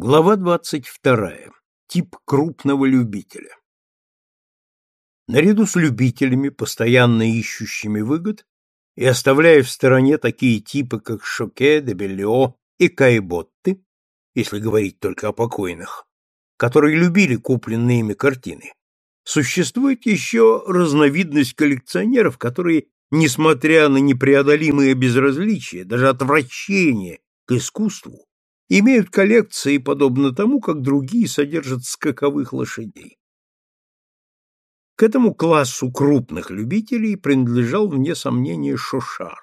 Глава двадцать вторая. Тип крупного любителя. Наряду с любителями, постоянно ищущими выгод, и оставляя в стороне такие типы, как Шоке, Дебелио и Кайботты, если говорить только о покойных, которые любили купленные ими картины, существует еще разновидность коллекционеров, которые, несмотря на непреодолимое безразличие, даже отвращение к искусству, имеют коллекции, подобно тому, как другие содержат скаковых лошадей. К этому классу крупных любителей принадлежал, вне сомнения, Шошар,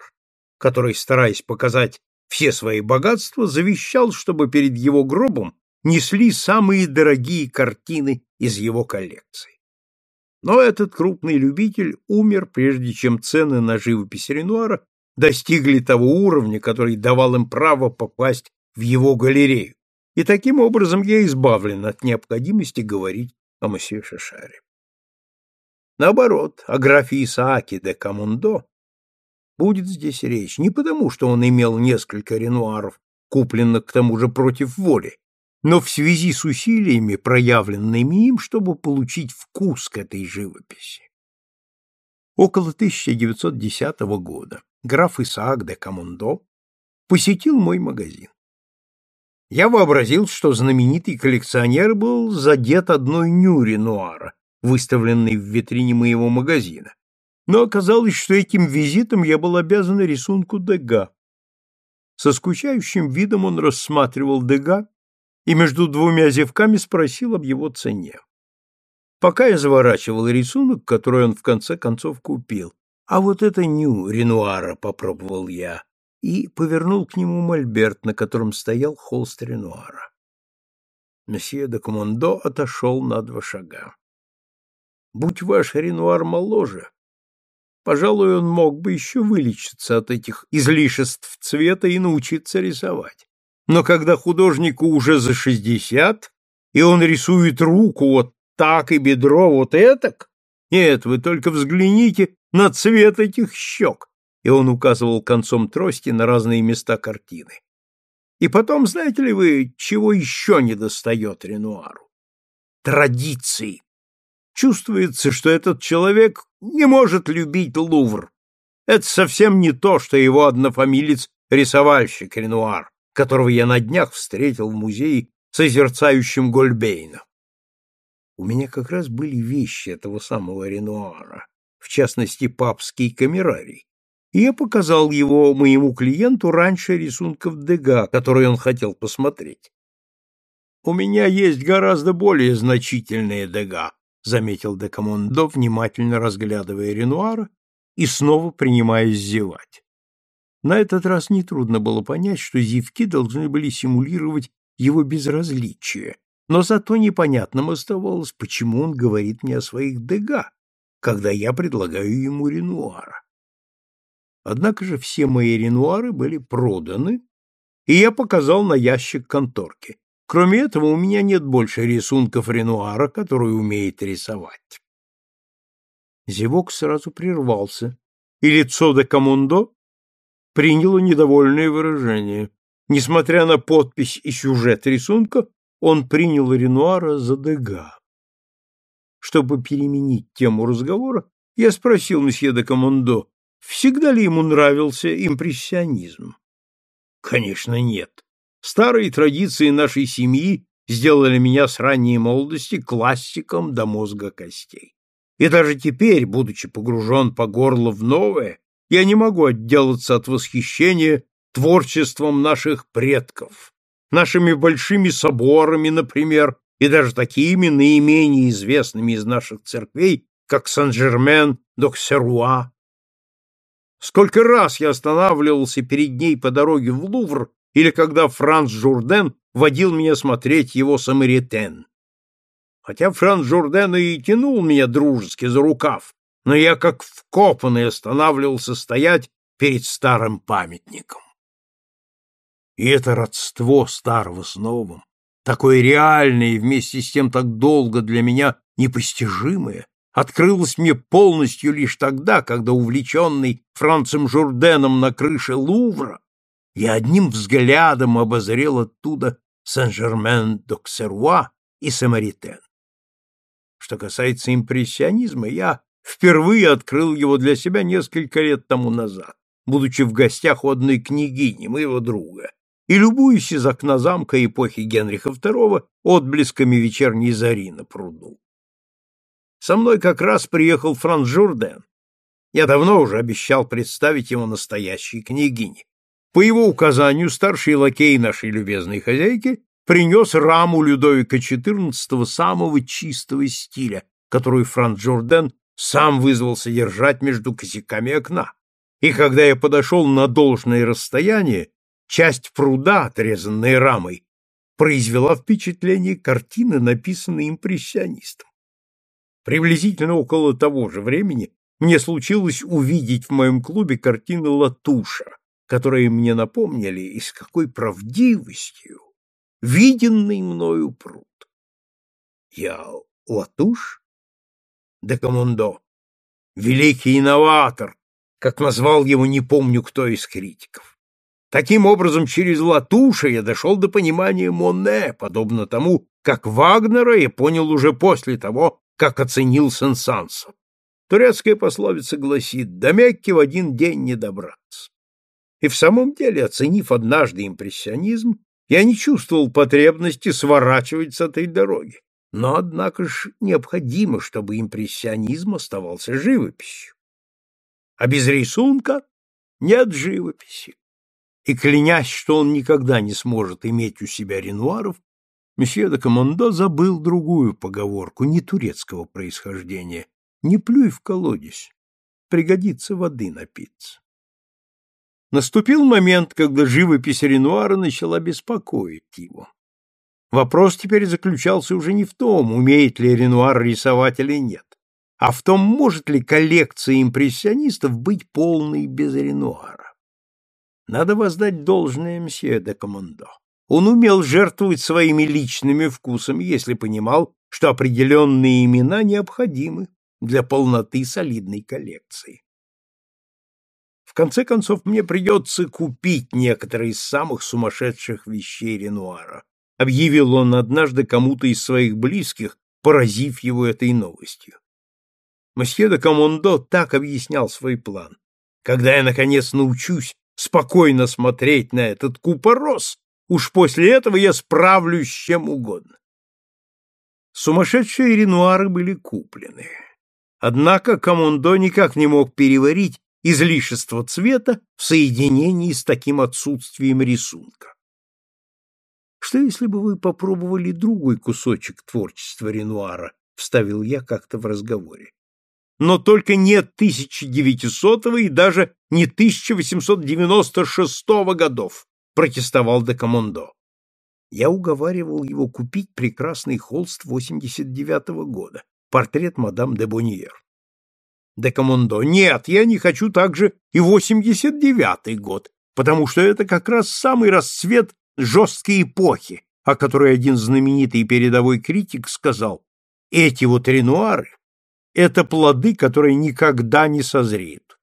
который, стараясь показать все свои богатства, завещал, чтобы перед его гробом несли самые дорогие картины из его коллекции. Но этот крупный любитель умер, прежде чем цены на живопись Ренуара достигли того уровня, который давал им право попасть в его галерею, и таким образом я избавлен от необходимости говорить о месье Шашаре. Наоборот, о графе Исааке де Камундо будет здесь речь не потому, что он имел несколько ренуаров, купленных к тому же против воли, но в связи с усилиями, проявленными им, чтобы получить вкус к этой живописи. Около 1910 года граф Исаак де Камундо посетил мой магазин. Я вообразил, что знаменитый коллекционер был задет одной нюри Нуара, выставленной в витрине моего магазина. Но оказалось, что этим визитом я был обязан рисунку Дега. Со скучающим видом он рассматривал Дега и между двумя зевками спросил об его цене. Пока я заворачивал рисунок, который он в конце концов купил, а вот это ню Ренуара попробовал я, и повернул к нему мольберт, на котором стоял холст Ренуара. Месье де Комондо отошел на два шага. Будь ваш Ренуар моложе, пожалуй, он мог бы еще вылечиться от этих излишеств цвета и научиться рисовать. Но когда художнику уже за шестьдесят, и он рисует руку вот так и бедро вот этак, нет, вы только взгляните на цвет этих щек и он указывал концом трости на разные места картины. И потом, знаете ли вы, чего еще не достает Ренуару? Традиции. Чувствуется, что этот человек не может любить Лувр. Это совсем не то, что его однофамилец-рисовальщик Ренуар, которого я на днях встретил в музее созерцающим Гольбейна. У меня как раз были вещи этого самого Ренуара, в частности, папский камерарий, и я показал его моему клиенту раньше рисунков Дега, которые он хотел посмотреть. «У меня есть гораздо более значительные Дега», — заметил Декамондо, внимательно разглядывая Ренуара и снова принимаясь зевать. На этот раз нетрудно было понять, что зевки должны были симулировать его безразличие, но зато непонятным оставалось, почему он говорит мне о своих Дега, когда я предлагаю ему Ренуара. Однако же все мои ренуары были проданы, и я показал на ящик конторки. Кроме этого, у меня нет больше рисунков ренуара, который умеет рисовать. Зевок сразу прервался, и лицо де Камундо приняло недовольное выражение. Несмотря на подпись и сюжет рисунка, он принял Ренуара за Дега. Чтобы переменить тему разговора, я спросил месье де Камундо, Всегда ли ему нравился импрессионизм? Конечно, нет. Старые традиции нашей семьи сделали меня с ранней молодости классиком до мозга костей. И даже теперь, будучи погружен по горло в новое, я не могу отделаться от восхищения творчеством наших предков, нашими большими соборами, например, и даже такими наименее известными из наших церквей, как Сан-Жермен-д'Оксеруа Сколько раз я останавливался перед ней по дороге в Лувр или когда Франц Журден водил меня смотреть его «Самаритен». Хотя Франц Журден и тянул меня дружески за рукав, но я как вкопанный останавливался стоять перед старым памятником. И это родство старого с новым, такое реальное и вместе с тем так долго для меня непостижимое, открылось мне полностью лишь тогда, когда, увлеченный Францем Журденом на крыше Лувра, я одним взглядом обозрел оттуда Сен-Жермен-д'Оксеруа и Самаритен. Что касается импрессионизма, я впервые открыл его для себя несколько лет тому назад, будучи в гостях у одной княгини, моего друга, и любуясь из окна замка эпохи Генриха II отблесками вечерней зари на пруду. Со мной как раз приехал Франц Журден. Я давно уже обещал представить его настоящей княгине. По его указанию старший лакей нашей любезной хозяйки принес раму Людовика XIV самого чистого стиля, которую Франц Журден сам вызвался держать между косяками окна. И когда я подошел на должное расстояние, часть пруда, отрезанная рамой, произвела впечатление картины, написанной импрессионистом. Приблизительно около того же времени мне случилось увидеть в моем клубе картины Латуша, которые мне напомнили, и с какой правдивостью виденный мною пруд. Я Латуш? де Комондо, великий инноватор, как назвал его не помню кто из критиков. Таким образом, через Латуша я дошел до понимания Моне, подобно тому, как Вагнера я понял уже после того, как оценил Сен-Сансо. Турецкая пословица гласит «до Мекки в один день не добраться». И в самом деле, оценив однажды импрессионизм, я не чувствовал потребности сворачивать с этой дороги. Но, однако ж, необходимо, чтобы импрессионизм оставался живописью. А без рисунка нет живописи. И клянясь, что он никогда не сможет иметь у себя ренуаров, месье де Комондо забыл другую поговорку, не турецкого происхождения. «Не плюй в колодец, пригодится воды напиться». Наступил момент, когда живопись Ренуара начала беспокоить его. Вопрос теперь заключался уже не в том, умеет ли Ренуар рисовать или нет, а в том, может ли коллекция импрессионистов быть полной без Ренуара. Надо воздать должное мсье де Командо. Он умел жертвовать своими личными вкусами, если понимал, что определенные имена необходимы для полноты солидной коллекции. В конце концов, мне придется купить некоторые из самых сумасшедших вещей Ренуара, объявил он однажды кому-то из своих близких, поразив его этой новостью. Мосье де Комондо так объяснял свой план. Когда я, наконец, научусь спокойно смотреть на этот купорос, уж после этого я справлюсь с чем угодно. Сумасшедшие ренуары были куплены. Однако Комондо никак не мог переварить излишество цвета в соединении с таким отсутствием рисунка. Что, если бы вы попробовали другой кусочек творчества Ренуара, вставил я как-то в разговоре. Но только не 1900 и даже не 1896 годов, протестовал де Комондо. Я уговаривал его купить прекрасный холст 89 -го года, портрет мадам де Боньер. Де Комондо, нет, я не хочу также и 89 год, потому что это как раз самый расцвет жесткой эпохи, о которой один знаменитый передовой критик сказал, эти вот ренуары — это плоды, которые никогда не созреют.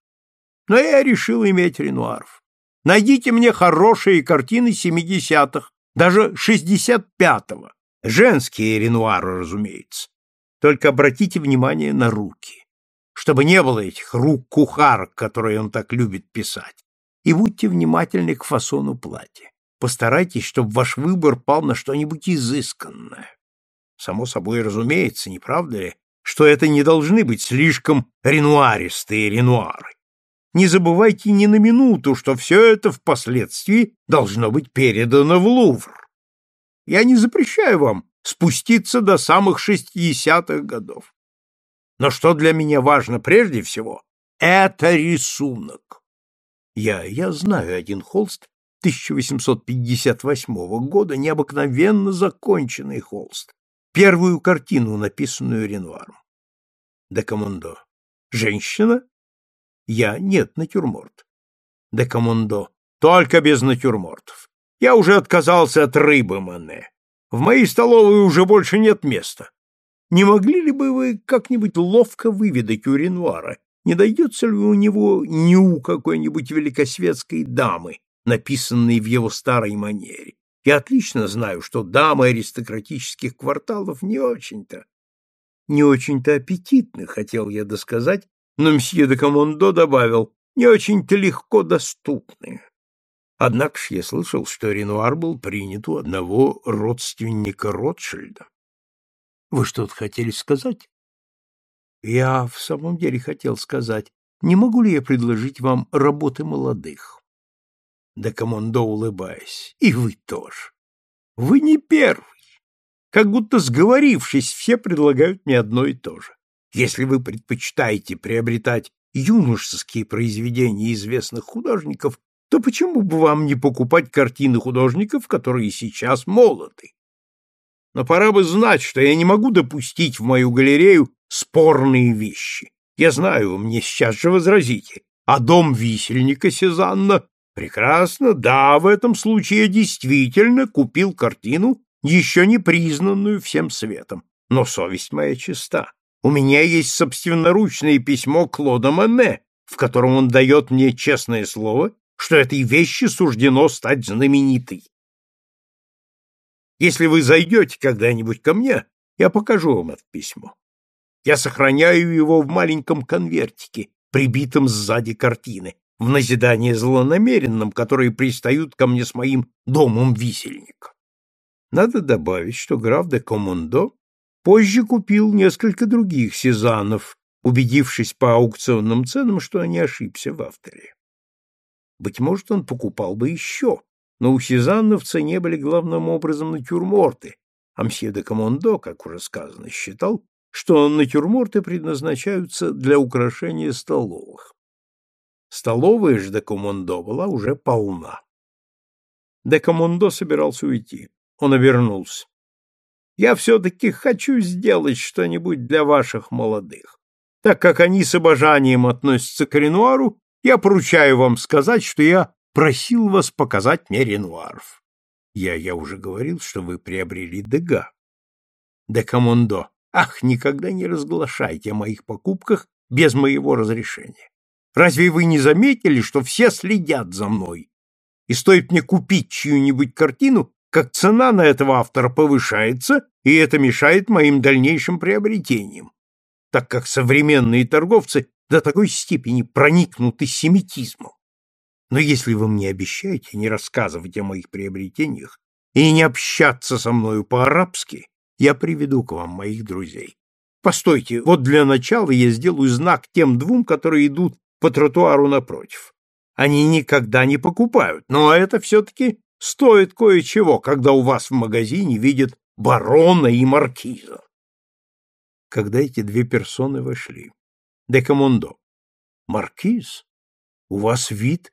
Но я решил иметь ренуаров. Найдите мне хорошие картины 70-х, даже 65-го. Женские ренуары, разумеется. Только обратите внимание на руки. Чтобы не было этих рук кухарок, которые он так любит писать. И будьте внимательны к фасону платья. Постарайтесь, чтобы ваш выбор пал на что-нибудь изысканное. Само собой разумеется, не правда ли, что это не должны быть слишком ренуаристые ренуары. Не забывайте ни на минуту, что все это впоследствии должно быть передано в Лувр. Я не запрещаю вам спуститься до самых шестидесятых годов. Но что для меня важно прежде всего, это рисунок. Я, я знаю один холст, 1858 года необыкновенно законченный холст, первую картину, написанную Ренуаром. Де Комондо. Женщина? Я нет, натюрморт. Де Комондо. Только без натюрмортов. Я уже отказался от рыбы, Мане. В моей столовой уже больше нет места. Не могли ли бы вы как-нибудь ловко выведать у Ренуара, не дойдется ли у него ню какой-нибудь великосветской дамы, написанный в его старой манере. Я отлично знаю, что дамы аристократических кварталов не очень-то, не очень-то аппетитны, хотел я досказать, но мсье де Комондо добавил, не очень-то легко доступны. Однако ж я слышал, что Ренуар был принят у одного родственника Ротшильда. Вы что-то хотели сказать? Я в самом деле хотел сказать, не могу ли я предложить вам работы молодых? Да Комондо, улыбаясь, и вы тоже. Вы не первый. Как будто сговорившись, все предлагают мне одно и то же. Если вы предпочитаете приобретать юношеские произведения известных художников, то почему бы вам не покупать картины художников, которые сейчас молоды? Но пора бы знать, что я не могу допустить в мою галерею спорные вещи. Я знаю, вы мне сейчас же возразите. А дом висельника Сезанна Прекрасно, да, в этом случае я действительно купил картину, еще не признанную всем светом. Но совесть моя чиста. У меня есть собственноручное письмо Клода Мане, в котором он дает мне честное слово, что этой вещи суждено стать знаменитой. Если вы зайдете когда-нибудь ко мне, я покажу вам это письмо. Я сохраняю его в маленьком конвертике, прибитом сзади картины, в назидание злонамеренным, которые пристают ко мне с моим домом висельника. Надо добавить, что граф де Комондо позже купил несколько других сезанов, убедившись по аукционным ценам, что не ошибся в авторе. Быть может, он покупал бы еще, но у Сезанна в цене были главным образом натюрморты, а мсье де Комондо, как уже сказано, считал, что натюрморты предназначаются для украшения столовых. Столовая же де Комондо была уже полна. Де Комондо собирался уйти. Он обернулся. «Я все-таки хочу сделать что-нибудь для ваших молодых. Так как они с обожанием относятся к Ренуару, я поручаю вам сказать, что я просил вас показать мне Ренуаров. Я, я уже говорил, что вы приобрели Дега. Де Комондо, ах, никогда не разглашайте о моих покупках без моего разрешения. Разве вы не заметили, что все следят за мной? И стоит мне купить чью-нибудь картину, как цена на этого автора повышается, и это мешает моим дальнейшим приобретениям, так как современные торговцы до такой степени проникнуты семитизмом. Но если вы мне обещаете не рассказывать о моих приобретениях и не общаться со мною по-арабски, я приведу к вам моих друзей. Постойте, вот для начала я сделаю знак тем двум, которые идут по тротуару напротив. Они никогда не покупают, но это все-таки стоит кое-чего, когда у вас в магазине видят барона и маркиза. Когда эти две персоны вошли. Декамондо. Маркиз? У вас вид?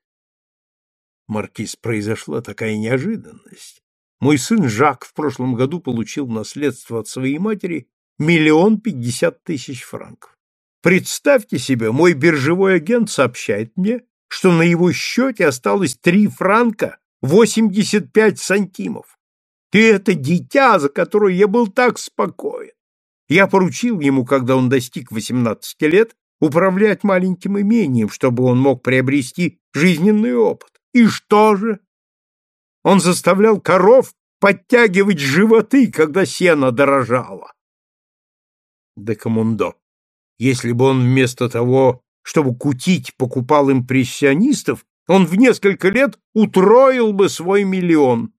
Маркиз, произошла такая неожиданность. Мой сын Жак в прошлом году получил наследство от своей матери миллион пятьдесят тысяч франков. Представьте себе, мой биржевой агент сообщает мне, что на его счете осталось три франка восемьдесят пять сантимов. Ты это дитя, за которое я был так спокоен. Я поручил ему, когда он достиг восемнадцати лет, управлять маленьким имением, чтобы он мог приобрести жизненный опыт. И что же? Он заставлял коров подтягивать животы, когда сено дорожало. Декамундо. Если бы он вместо того, чтобы кутить, покупал импрессионистов, он в несколько лет утроил бы свой миллион.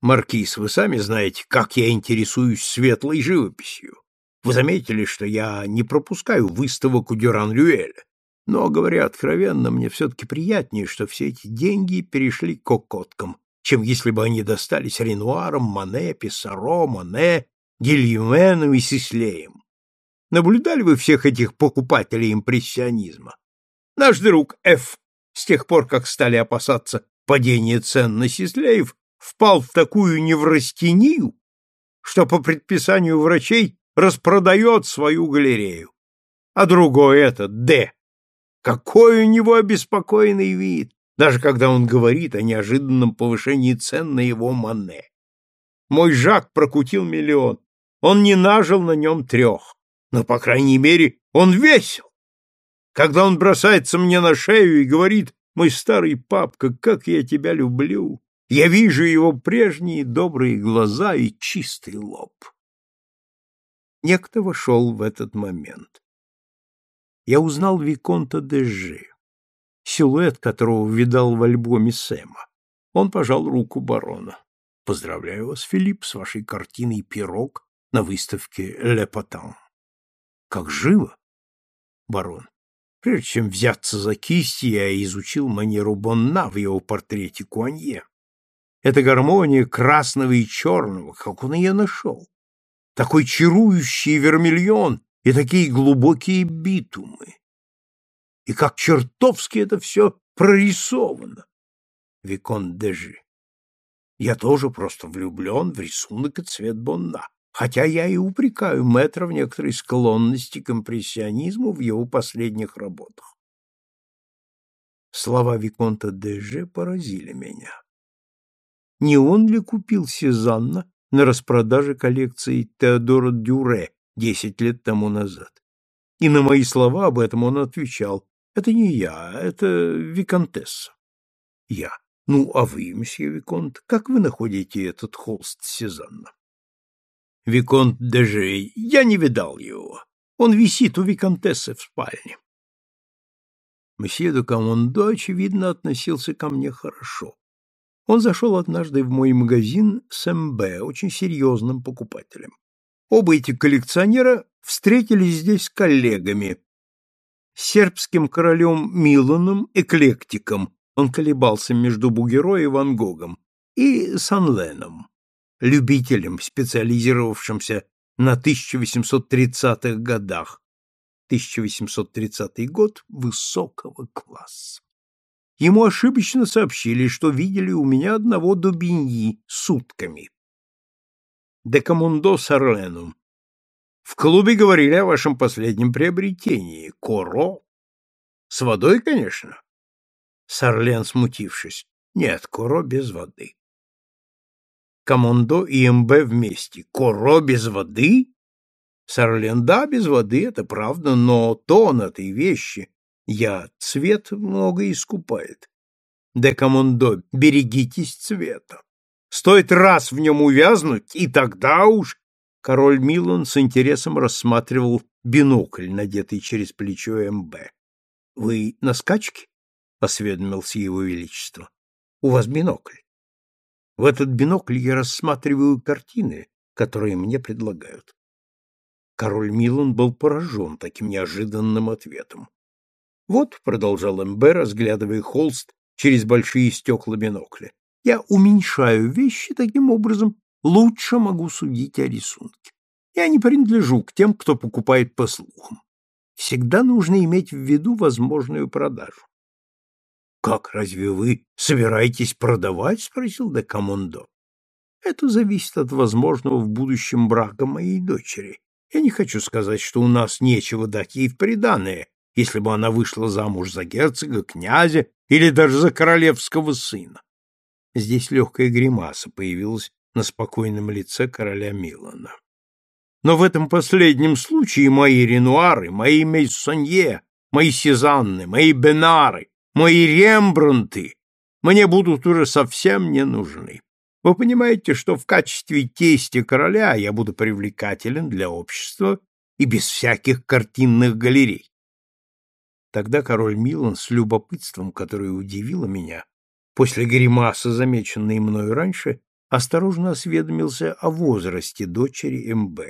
Маркиз, вы сами знаете, как я интересуюсь светлой живописью. Вы заметили, что я не пропускаю выставок у Дюран-Рюэля. Но, говоря откровенно, мне все-таки приятнее, что все эти деньги перешли к кокоткам, чем если бы они достались Ренуарам, Мане, Писсаро, Моне, Гильюмену и Сислеем. Наблюдали вы всех этих покупателей импрессионизма? Наш друг Ф. с тех пор, как стали опасаться падения цен на Сислеев, впал в такую неврастению, что по предписанию врачей распродает свою галерею. А другой этот, Д. Какой у него обеспокоенный вид, даже когда он говорит о неожиданном повышении цен на его Мане. Мой Жак прокутил миллион, он не нажил на нем трех но, по крайней мере, он весел. Когда он бросается мне на шею и говорит, «Мой старый папка, как я тебя люблю!» Я вижу его прежние добрые глаза и чистый лоб. Некто вошел в этот момент. Я узнал Виконта Дежи, силуэт которого видал в альбоме Сэма. Он пожал руку барона. Поздравляю вас, Филипп, с вашей картиной «Пирог» на выставке «Ле Патан». Как живо! Барон. Прежде чем взяться за кисти, я изучил манеру Бонна в его портрете Куанье. Эта гармония красного и черного, как он ее нашел? Такой чарующий вермильон и такие глубокие битумы. И как чертовски это все прорисовано. Викон Дежи. Я тоже просто влюблен в рисунок и цвет Бонна, хотя я и упрекаю мэтра в некоторой склонности к импрессионизму в его последних работах. Слова Виконта Деже поразили меня не он ли купил Сезанна на распродаже коллекции Теодора Дюре десять лет тому назад? И на мои слова об этом он отвечал, это не я, это Виконтесса. Я. Ну, а вы, месье Виконт, как вы находите этот холст Сезанна? Виконт Дежей, я не видал его. Он висит у Виконтессы в спальне. Месье де Камондо, очевидно, относился ко мне хорошо. Он зашел однажды в мой магазин с МБ, очень серьезным покупателем. Оба эти коллекционера встретились здесь с коллегами. Сербским королем Миланом, эклектиком, он колебался между Бугеро и Ван Гогом, и Санленом, любителем, специализировавшимся на 1830-х годах. 1830 год высокого класса. Ему ошибочно сообщили, что видели у меня одного Дубиньи с утками. Декамундо Сарленум. В клубе говорили о вашем последнем приобретении. Коро. С водой, конечно. Сарлен, смутившись. Нет, Коро без воды. Комондо и МБ вместе. Коро без воды? Сарлен, да, без воды, это правда, но тон этой вещи я. Цвет много искупает. Декамондо, берегитесь цвета. Стоит раз в нем увязнуть, и тогда уж... Король Милан с интересом рассматривал бинокль, надетый через плечо МБ. — Вы на скачке? — осведомился его величество. — У вас бинокль. В этот бинокль я рассматриваю картины, которые мне предлагают. Король Милан был поражен таким неожиданным ответом. Вот, продолжал МБ, разглядывая холст через большие стекла бинокля, я уменьшаю вещи таким образом, лучше могу судить о рисунке. Я не принадлежу к тем, кто покупает по слухам. Всегда нужно иметь в виду возможную продажу. Как, разве вы собираетесь продавать? спросил Декамондо. Это зависит от возможного в будущем брака моей дочери. Я не хочу сказать, что у нас нечего дать ей в приданое, если бы она вышла замуж за герцога, князя или даже за королевского сына. Здесь легкая гримаса появилась на спокойном лице короля Милана. Но в этом последнем случае мои Ренуары, мои Мейссонье, мои Сезанны, мои Бенары, мои Рембранты мне будут уже совсем не нужны. Вы понимаете, что в качестве тестя короля я буду привлекателен для общества и без всяких картинных галерей. Тогда король Милан с любопытством, которое удивило меня, после гримасы, замеченной мною раньше, осторожно осведомился о возрасте дочери МБ.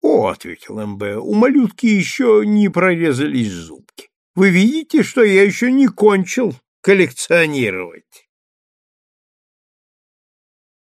«О», — ответил МБ, — «у малютки еще не прорезались зубки. Вы видите, что я еще не кончил коллекционировать?»